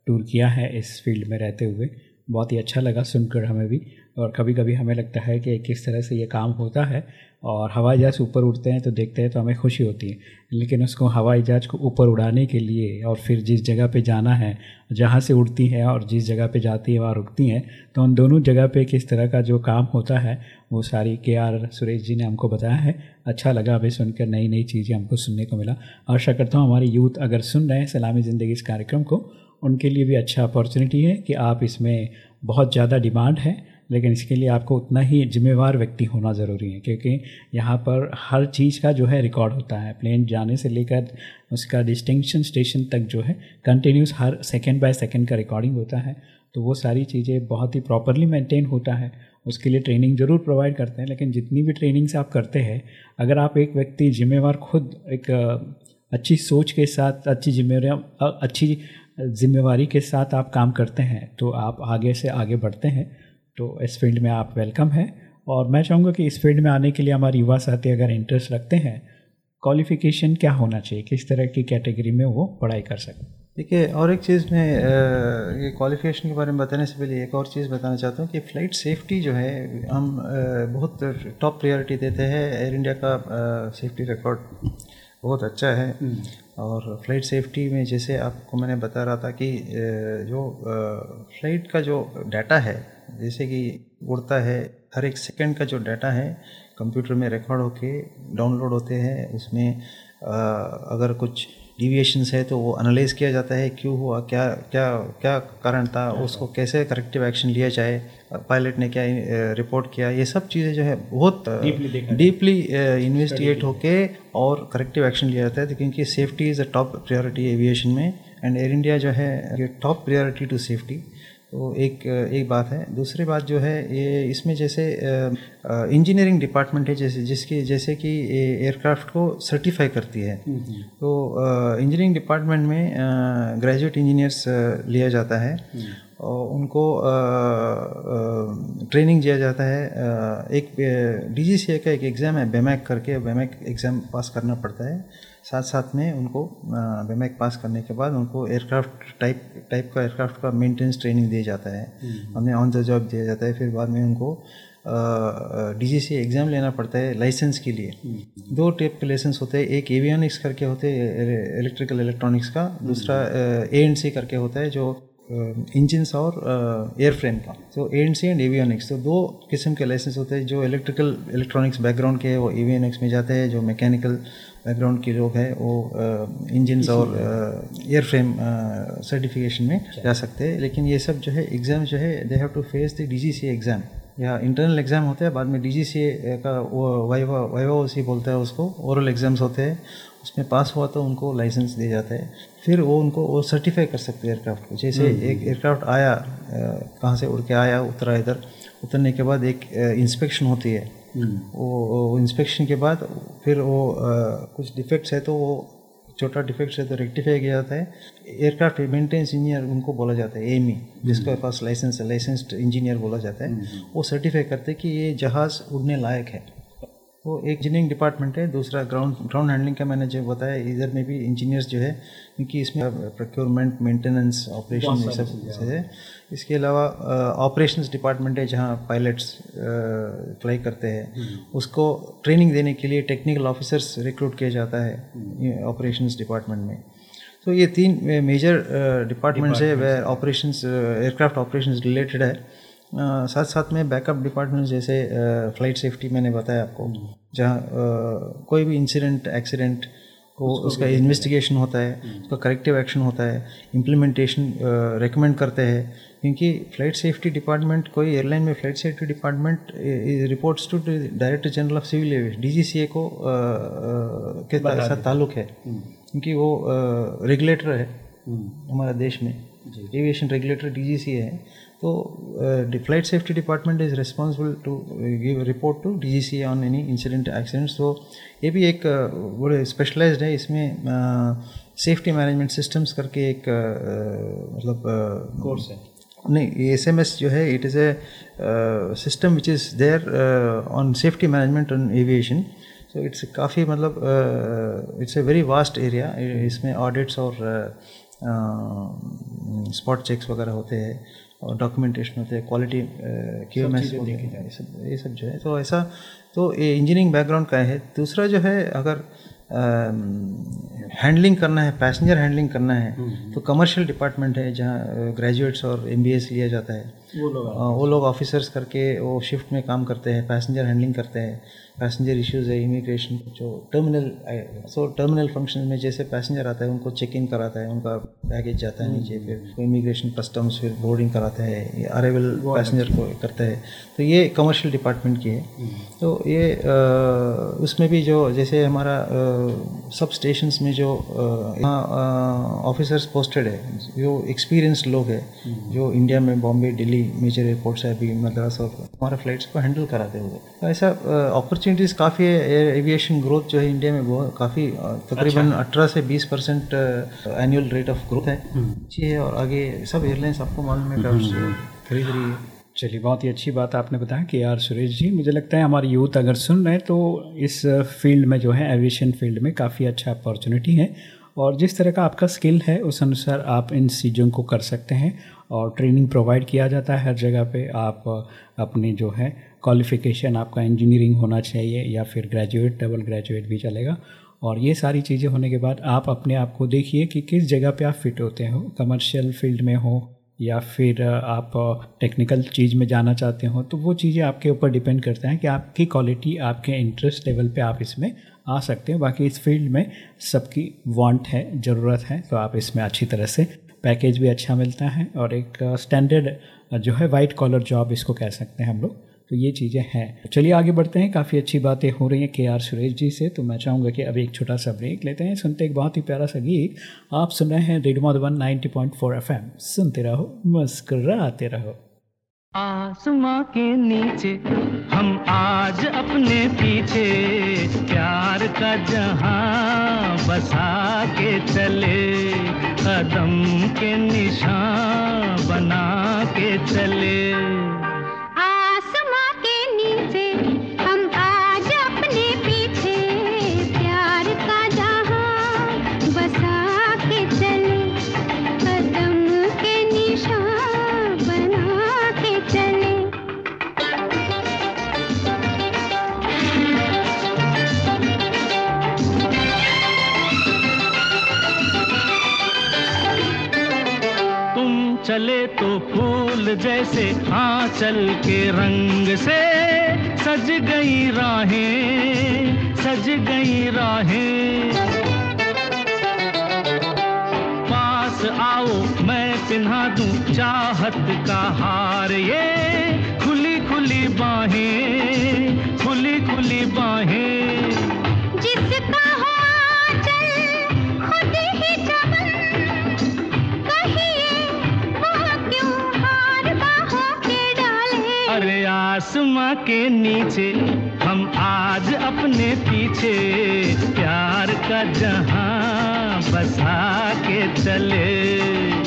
टूर किया है इस फ़ील्ड में रहते हुए। बहुत ही अच्छा लगा सुनकर हमें भी और कभी कभी हमें लगता है कि किस तरह से ये काम होता है। और हवाई जहाज़ ऊपर उड़ते हैं तो देखते हैं तो हमें खुशी होती है। लेकिन उसको हवाई जहाज़ को ऊपर उड़ाने के लिए और फिर जिस जगह पे जाना है, जहाँ से उड़ती है और जिस जगह पे जाती है, वहाँ रुकती हैं तो उन दोनों जगह पे किस तरह का जो काम होता है, वो सारी के आर सुरेश जी ने हमको बताया है। अच्छा लगा अभी सुनकर नई नई चीज़ें हमको सुनने को मिला। आशा करता हूँ हमारे यूथ अगर सुन रहे हैं सलामी ज़िंदगी इस कार्यक्रम को, उनके लिए भी अच्छा अपॉर्चुनिटी है कि आप इसमें बहुत ज़्यादा डिमांड है। लेकिन इसके लिए आपको उतना ही जिम्मेवार व्यक्ति होना ज़रूरी है, क्योंकि यहाँ पर हर चीज़ का जो है रिकॉर्ड होता है। प्लेन जाने से लेकर उसका डिस्टिंक्शन स्टेशन तक जो है कंटिन्यूस हर सेकेंड बाय सेकेंड का रिकॉर्डिंग होता है। तो वो सारी चीज़ें बहुत ही प्रॉपरली मेंटेन होता है। उसके लिए ट्रेनिंग ज़रूर प्रोवाइड करते हैं, लेकिन जितनी भी ट्रेनिंग्स आप करते हैं, अगर आप एक व्यक्ति जिम्मेवार खुद एक अच्छी सोच के साथ, अच्छी जिम्मेवार अच्छी जिम्मेवारी के साथ आप काम करते हैं तो आप आगे से आगे बढ़ते हैं। तो इस फ़ील्ड में आप वेलकम हैं। और मैं चाहूँगा कि इस फ़ील्ड में आने के लिए हमारे युवा साथी अगर इंटरेस्ट रखते हैं क्वालिफिकेशन क्या होना चाहिए? किस तरह की कैटेगरी में वो पढ़ाई कर सकें? देखिए और एक चीज़ मैं ये क्वालिफिकेशन के बारे में बताने से पहले एक और चीज़ बताना चाहता हूँ कि फ़्लाइट सेफ्टी जो है हम बहुत टॉप प्रायोरिटी देते हैं। एयर इंडिया का सेफ्टी रिकॉर्ड बहुत अच्छा है। और फ़्लाइट सेफ्टी में जैसे आपको मैंने बता रहा था कि जो फ़्लाइट का जो डाटा है जैसे कि उड़ता है हर एक सेकंड का जो डाटा है कंप्यूटर में रिकॉर्ड होके डाउनलोड होते हैं। उसमें अगर कुछ डिविएशंस है तो वो एनालाइज किया जाता है क्यों हुआ क्या क्या क्या कारण था उसको कैसे करेक्टिव एक्शन लिया जाए पायलट ने क्या रिपोर्ट किया ये सब चीज़ें जो है बहुत डीपली इन्वेस्टिगेट होके और करेक्टिव एक्शन लिया जाता है क्योंकि safety is a top priority aviation में। एंड एयर इंडिया जो है ये टॉप प्रायोरिटी टू सेफ्टी तो एक एक बात है। दूसरी बात जो है ये इसमें जैसे इंजीनियरिंग डिपार्टमेंट है जैसे जिसकी जैसे कि एयरक्राफ्ट को सर्टिफाई करती है। तो इंजीनियरिंग डिपार्टमेंट में ग्रेजुएट इंजीनियर्स लिया जाता है। और उनको ट्रेनिंग दिया जाता है। एक डीजीसीए का एक एग्ज़ाम है बेमैक करके बेमैक एग्ज़ाम पास करना पड़ता है। साथ साथ में उनको बेमैक पास करने के बाद उनको एयरक्राफ्ट टाइप टाइप का एयरक्राफ्ट का मेंटेनेंस ट्रेनिंग दिया जाता है। हमें ऑन द जॉब दिया जाता है फिर बाद में उनको डी जी एग्ज़ाम लेना पड़ता है लाइसेंस के लिए। दो टाइप के लाइसेंस होते हैं एक एवियनिक्स करके होते हैं इलेक्ट्रिकल इलेक्ट्रॉनिक्स का दूसरा ए एंड सी करके होता है जो इंजन्स और एयर फ्रेम का। तो A and C and avionics तो दो किस्म के लाइसेंस होते हैं जो इलेक्ट्रिकल इलेक्ट्रॉनिक्स बैकग्राउंड के हैं वो एवियनिक्स में जाते हैं जो मैकेनिकल बैकग्राउंड के लोग हैं वो इंजन्स और एयर फ्रेम सर्टिफिकेशन में जा सकते हैं। लेकिन ये सब जो है एग्ज़ाम जो है they have to face the D G C exam या इंटरनल एग्ज़ाम होता है बाद में डी जी सी का वो वाइवा वाइवा ओसी बोलता है उसको ओरल एग्ज़ाम्स होते हैं। उसमें पास हुआ तो उनको लाइसेंस दिया जाता है। फिर वो उनको वो सर्टिफाई कर सकते हैं एयरक्राफ्ट को। जैसे एक एयरक्राफ्ट आया कहाँ से उड़ के आया उतरा इधर उतरने के बाद एक इंस्पेक्शन होती है। वो इंस्पेक्शन के बाद फिर वो कुछ डिफेक्ट्स है तो वो छोटा डिफेक्ट्स है तो रेक्टिफाई किया जाता है। एयरक्राफ्ट मेंटेनेंस इंजीनियर उनको बोला जाता है एमी जिसके पास लाइसेंस है लाइसेंस्ड इंजीनियर बोला जाता है। वो सर्टिफाई करते हैं कि ये जहाज़ उड़ने लायक है। वो एक इंजीनियरिंग डिपार्टमेंट है दूसरा ग्राउंड ग्राउंड हैंडलिंग का मैंने जो बताया इधर में भी इंजीनियर्स जो है क्योंकि इसमें प्रोक्योरमेंट मेंटेनेंस ऑपरेशन ये सब है। इसके अलावा ऑपरेशंस डिपार्टमेंट है जहाँ पायलट्स फ्लाई करते हैं। उसको ट्रेनिंग देने के लिए टेक्निकल ऑफिसर्स रिक्रूट किया जाता है ऑपरेशंस डिपार्टमेंट में। तो ये तीन मेजर डिपार्टमेंट्स है वह ऑपरेशंस एयरक्राफ्ट ऑपरेशंस रिलेटेड है। अ, साथ साथ में बैकअप डिपार्टमेंट जैसे फ़्लाइट सेफ्टी मैंने बताया आपको जहाँ अ, कोई भी इंसिडेंट एक्सीडेंट को उसका इन्वेस्टिगेशन होता है उसका करेक्टिव एक्शन होता है इम्प्लीमेंटेशन रेकमेंड करते हैं। क्योंकि फ़्लाइट सेफ्टी डिपार्टमेंट कोई एयरलाइन में flight safety department reports to director general of civil aviation DGCA को के साथ ताल्लुक है। क्योंकि वो रेगुलेटर है हमारा देश में। एविएशन रेगुलेटर डीजीसी है। तो flight safety department is responsible to give report to DGC on any incident accidents तो ये भी एक बड़े स्पेशलाइज्ड है। इसमें सेफ्टी मैनेजमेंट सिस्टम्स करके एक मतलब कोर्स है। नहीं एस एम एस जो है it is a system which is there on safety management on aviation so it's काफ़ी मतलब it's a very vast area इसमें ऑडिट्स और स्पॉट चेक्स वगैरह होते हैं और डॉक्यूमेंटेशन होते हैं क्वालिटी क्यू एम एस ये सब ये सब जो है। तो ऐसा तो ये इंजीनियरिंग बैकग्राउंड का है। दूसरा जो है अगर हैंडलिंग करना है पैसेंजर हैंडलिंग करना है तो कमर्शियल डिपार्टमेंट है जहाँ ग्रेजुएट्स और एमबीएस लिया जाता है। वो लोग वो लोग ऑफिसर्स करके वो शिफ्ट में काम करते हैं पैसेंजर हैंडलिंग करते हैं। पैसेंजर इश्यूज़ है इमिग्रेशन जो टर्मिनल सो टर्मिनल फ़ंक्शन में जैसे पैसेंजर आता है उनको चेक इन कराता है उनका बैगेज जाता है नीचे फिर इमिग्रेशन कस्टम्स फिर बोर्डिंग कराता है अरेबल पैसेंजर को करता है। तो ये कमर्शियल डिपार्टमेंट की है। तो ये उसमें भी जो जैसे हमारा सब स्टेशंस में जो ऑफिसर्स पोस्टेड है जो एक्सपीरियंस लोग हैं जो इंडिया में बॉम्बे दिल्ली मेजर एयरपोर्ट है अभी मद्रास और हमारा फ्लाइट्स को हैंडल कराते हुए। तो ऐसा अपॉर्चुनिटीज़ काफ़ी है एयर एविएशन ग्रोथ जो है इंडिया में बहुत काफ़ी तकरीबन अठारह से बीस percent annual rate of growth है। अच्छी है और आगे सब एयरलाइंस आपको मालूम है खरीद रही है। चलिए बहुत ही अच्छी बात आपने बताया कि यार सुरेश जी। मुझे लगता है हमारे यूथ अगर सुन रहे हैं तो इस फ़ील्ड में जो है एविएशन फ़ील्ड में काफ़ी अच्छा अपॉर्चुनिटी है। और जिस तरह का आपका स्किल है उस अनुसार आप इन चीज़ों को कर सकते हैं और ट्रेनिंग प्रोवाइड किया जाता है हर जगह पे। आप अपनी जो है क्वालिफिकेशन आपका इंजीनियरिंग होना चाहिए या फिर ग्रेजुएट डबल ग्रेजुएट भी चलेगा। और ये सारी चीज़ें होने के बाद आप अपने आप को देखिए कि किस जगह पे आप फिट होते हो। कमर्शियल फ़ील्ड में हो या फिर आप टेक्निकल चीज़ में जाना चाहते हो तो वो चीज़ें आपके ऊपर डिपेंड करते हैं कि आपकी क्वालिटी आपके इंटरेस्ट लेवल पे आप इसमें आ सकते हैं। बाकी इस फ़ील्ड में सबकी वांट है, ज़रूरत है तो आप इसमें अच्छी तरह से पैकेज भी अच्छा मिलता है। और एक स्टैंडर्ड जो है वाइट कॉलर जॉब इसको कह सकते हैं हम लोग। तो ये चीज़ें हैं। चलिए आगे बढ़ते हैं। काफ़ी अच्छी बातें हो रही हैं के आर सुरेश जी से तो मैं चाहूँगा कि अभी एक छोटा सा ब्रेक लेते हैं। सुनते एक बहुत ही प्यारा सा गीत। आप सुन रहे हैं radio Madhuban ninety point four F M सुनते रहो, मुस्कराते रहो। आसमां के नीचे, हम आज अपने पीछे, प्यार का जहाँ बसा के चले, कदम के निशान बना के चले। जैसे आंचल के रंग से सज गई राहें, सज गई राहें। पास आओ, मैं पिन्हा दूँ चाहत का हार, ये खुली खुली बाहें। आसमां के नीचे हम आज अपने पीछे। प्यार का जहाँ बसा के चले।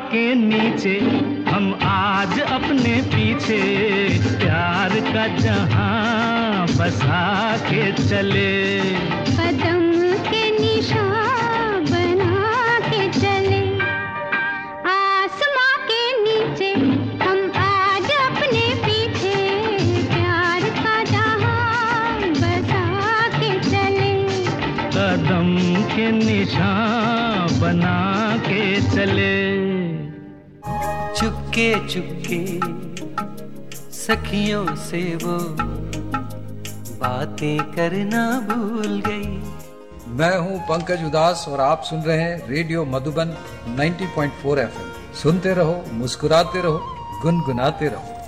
के नीचे हम आज अपने पीछे। प्यार का जहाँ बसा के चले। चुपके चुपके सखियों से वो बातें करना भूल गई। मैं हूँ पंकज उदास और आप सुन रहे हैं रेडियो मधुबन 90.4 एफएम। सुनते रहो मुस्कुराते रहो गुनगुनाते रहो।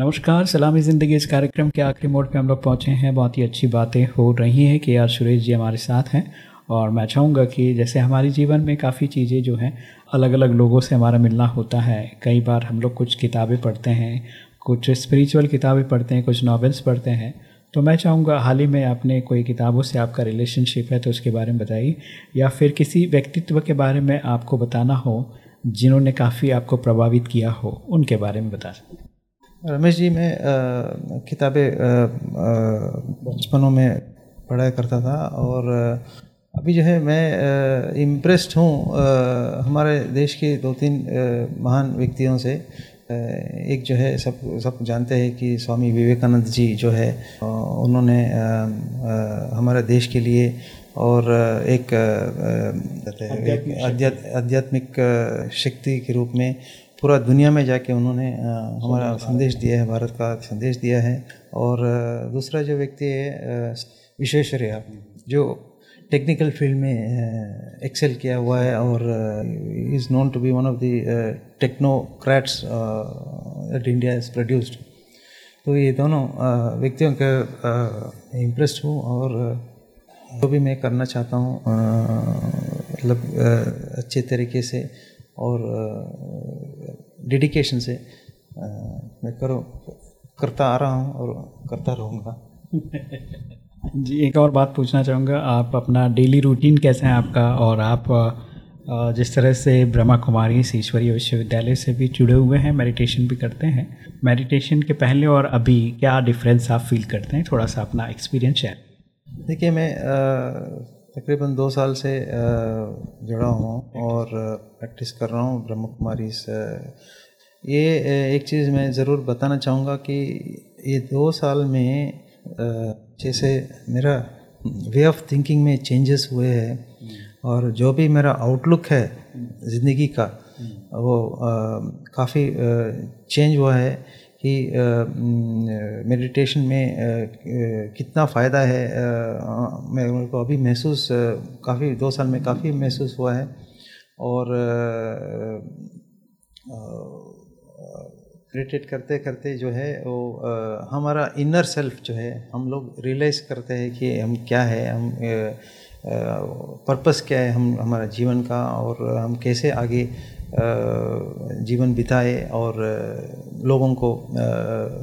नमस्कार सलामी ज़िंदगी। इस कार्यक्रम के आखिरी मोड पे हम लोग पहुँचे हैं। बहुत ही अच्छी बातें हो रही हैं कि आज सुरेश जी हमारे साथ हैं और मैं चाहूँगा कि जैसे हमारे जीवन में काफ़ी चीज़ें जो हैं अलग अलग लोगों से हमारा मिलना होता है। कई बार हम लोग कुछ किताबें पढ़ते हैं कुछ स्पिरिचुअल किताबें पढ़ते हैं कुछ नॉवेल्स पढ़ते हैं। तो मैं चाहूँगा हाल ही में आपने कोई किताबों से आपका रिलेशनशिप है तो उसके बारे में बताइए या फिर किसी व्यक्तित्व के बारे में आपको बताना हो जिन्होंने काफ़ी आपको प्रभावित किया हो उनके बारे में बता सकते रमेश जी मैं किताबें बचपनों में पढ़ाया करता था और अ, अभी जो है मैं इम्प्रेस्ड हूँ हमारे देश के दो तीन महान व्यक्तियों से। एक जो है सब सब जानते हैं कि स्वामी विवेकानंद जी जो है उन्होंने हमारे देश के लिए और एक आध्यात्मिक शक्ति। के रूप में पूरा दुनिया में जाके उन्होंने हमारा संदेश दिया है भारत का संदेश दिया है। और दूसरा जो व्यक्ति है विश्वेश्वरैया जो टेक्निकल फ़ील्ड में एक्सेल किया हुआ है और is known to be one of the technocrats that India is produced तो ये दोनों व्यक्तियों के इम्प्रेस्ड हूँ और जो भी मैं करना चाहता हूँ मतलब अच्छे तरीके से और डेडिकेशन से मैं करो, करता आ रहा हूँ और करता रहूँगा। जी, एक और बात पूछना चाहूँगा, आप अपना डेली रूटीन कैसे है आपका? और आप जिस तरह से ब्रह्मा कुमारी ईश्वरीय विश्वविद्यालय से भी जुड़े हुए हैं मेडिटेशन भी करते हैं मेडिटेशन के पहले और अभी क्या डिफरेंस आप फील करते हैं? थोड़ा सा अपना एक्सपीरियंस शेयर देखिए, मैं तकरीबन दो साल से जुड़ा हूँ और प्रैक्टिस कर रहा हूँ ब्रह्म कुमारी से। ये एक चीज़ मैं ज़रूर बताना चाहूँगा कि ये दो साल में जैसे मेरा वे ऑफ़ थिंकिंग में चेंजेस हुए हैं और जो भी मेरा आउटलुक है ज़िंदगी का वो काफ़ी चेंज हुआ है कि मेडिटेशन में अ, कितना फ़ायदा है मैं मेरे को अभी महसूस काफ़ी दो साल में काफ़ी महसूस हुआ है और मेडिटेट करते करते जो है वो अ, हमारा इनर सेल्फ जो है हम लोग रियलाइज़ करते हैं कि हम क्या है हम पर्पस क्या है हम हमारा जीवन का और हम कैसे आगे जीवन बिताए और लोगों को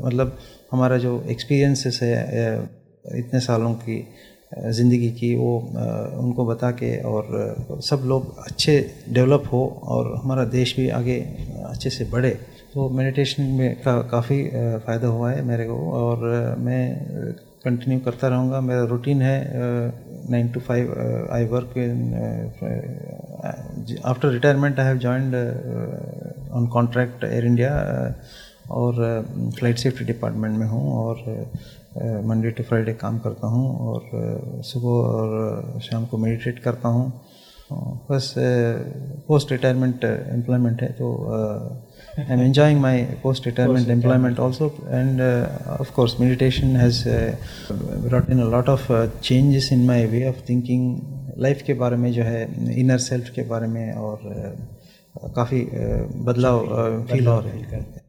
मतलब हमारा जो एक्सपीरियंसेस है इतने सालों की ज़िंदगी की वो उनको बता के और सब लोग अच्छे डेवलप हो और हमारा देश भी आगे अच्छे से बढ़े। तो मेडिटेशन में का, काफ़ी फ़ायदा हुआ है मेरे को और मैं कंटिन्यू करता रहूँगा। मेरा रूटीन है nine to five I work in after retirement I have joined on contract Air India और फ़्लाइट सेफ्टी डिपार्टमेंट में हूँ और मंडे टू फ्राइडे काम करता हूँ और सुबह और शाम को मेडिटेट करता हूँ। बस पोस्ट रिटायरमेंट एम्प्लॉयमेंट है तो I am enjoying my post retirement employment also and of course meditation has brought in a lot of uh, changes in my way of thinking. Life के बारे में जो है इनर सेल्फ के बारे में और uh, काफ़ी uh, बदलाव फील हो रहे हैं।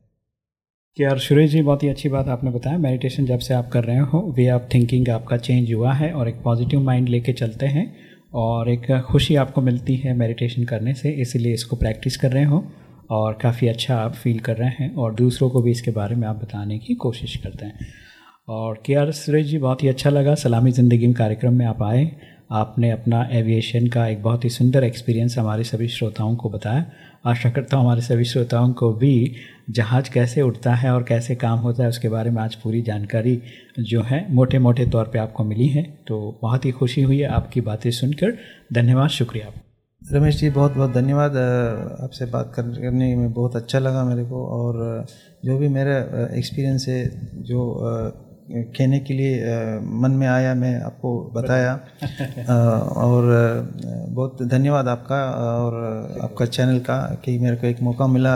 कि यार सुरेश जी बहुत ही अच्छी बात आपने बताया। मेडिटेशन जब से आप कर रहे हो वे ऑफ़ थिंकिंग आपका चेंज हुआ है और एक पॉजिटिव माइंड लेके चलते हैं और एक खुशी आपको मिलती है मेडिटेशन करने से इसीलिए इसको प्रैक्टिस कर रहे हो। और काफ़ी अच्छा आप फील कर रहे हैं और दूसरों को भी इसके बारे में आप बताने की कोशिश करते हैं। और के आर सुरेश जी, बहुत ही अच्छा लगा। सलामी ज़िंदगी कार्यक्रम में आप आए। आपने अपना एविएशन का एक बहुत ही सुंदर एक्सपीरियंस हमारे सभी श्रोताओं को बताया। आशा करता हूँ हमारे सभी श्रोताओं को भी जहाज़ कैसे उड़ता है और कैसे काम होता है उसके बारे में आज पूरी जानकारी जो है मोटे मोटे तौर पे आपको मिली है। तो बहुत ही खुशी हुई है आपकी बातें सुनकर। धन्यवाद, शुक्रिया रमेश जी बहुत बहुत धन्यवाद आपसे बात करने में बहुत अच्छा लगा मेरे को और जो भी मेरा एक्सपीरियंस है जो कहने के लिए मन में आया मैं आपको बताया। और बहुत धन्यवाद आपका और आपका चैनल का कि मेरे को एक मौका मिला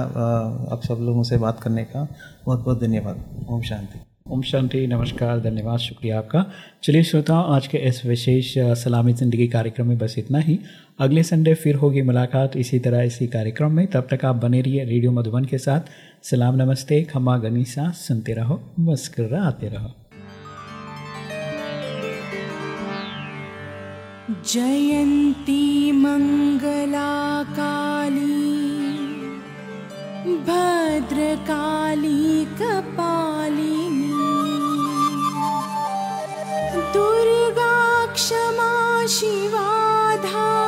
आप सब लोगों से बात करने का। बहुत बहुत धन्यवाद। ओम शांति। ओम शांति नमस्कार धन्यवाद शुक्रिया आपका। चलिए श्रोताओं आज के इस विशेष सलामी ज़िंदगी कार्यक्रम में बस इतना ही। अगले संडे फिर होगी मुलाकात इसी तरह इसी कार्यक्रम में। तब तक आप बने रहिए रेडियो मधुबन के साथ। सलाम, नमस्ते खमा गनीसा, सुनते रहो, मुस्कराते रहो। जयन्ती मङ्गला काली भद्रकाली, कपालिनी, दुर्गा क्षमा शिवा धात्री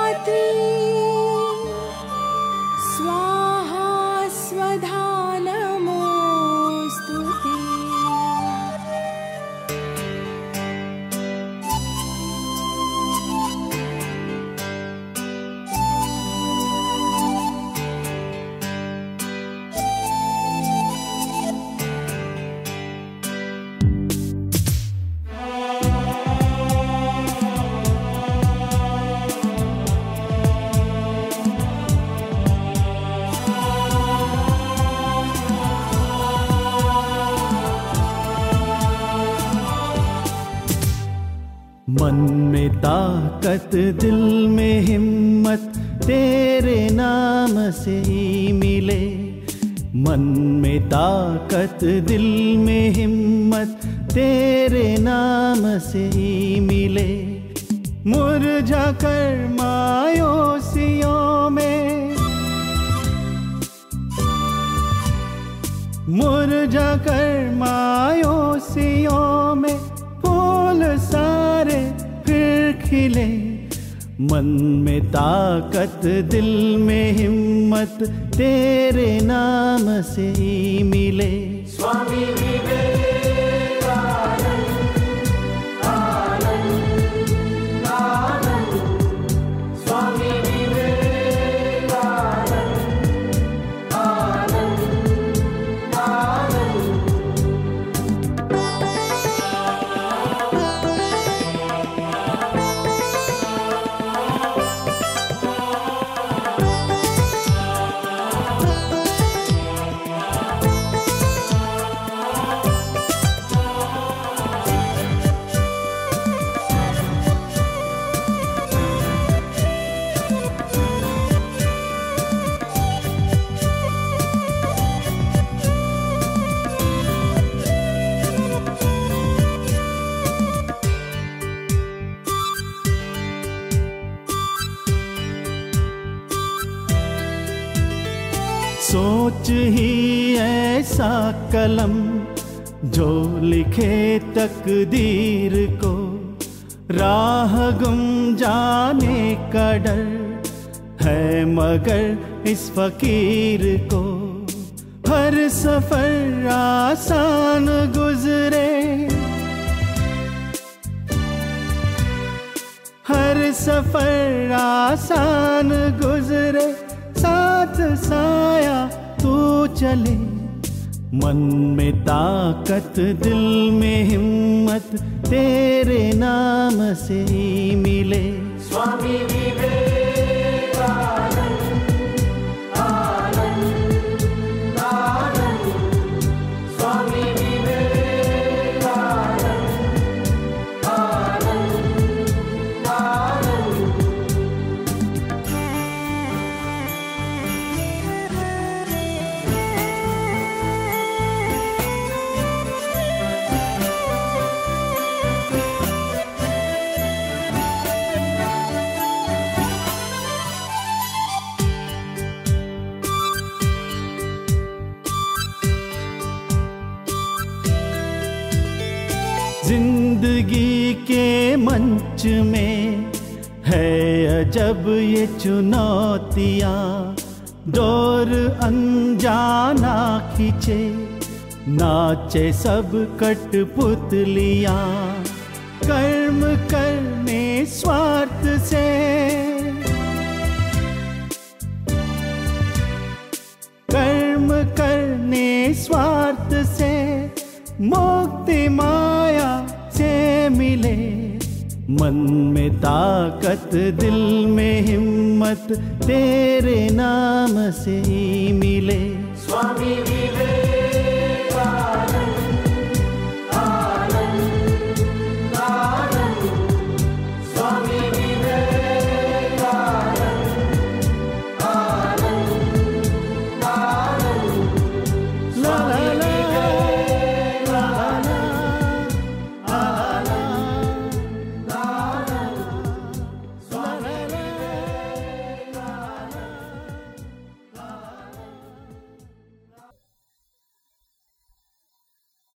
स्वाहा स्वधा दिल तकदीर को, राह गुम जाने का डर है मगर इस फकीर को। हर सफ़र आसान गुजरे, हर सफ़र आसान गुजरे, साथ साया तू चले, मन में ताकत दिल में हिम्मत तेरे नाम से मिले। स्वामी ज़िंदगी अजब ये चुनौतियाँ डोर अनजाना खींचे नाचे सब कट पुतलिया कर्म करने स्वार्थ से मन में ताकत दिल में हिम्मत तेरे नाम से ही मिले। स्वामी विवेक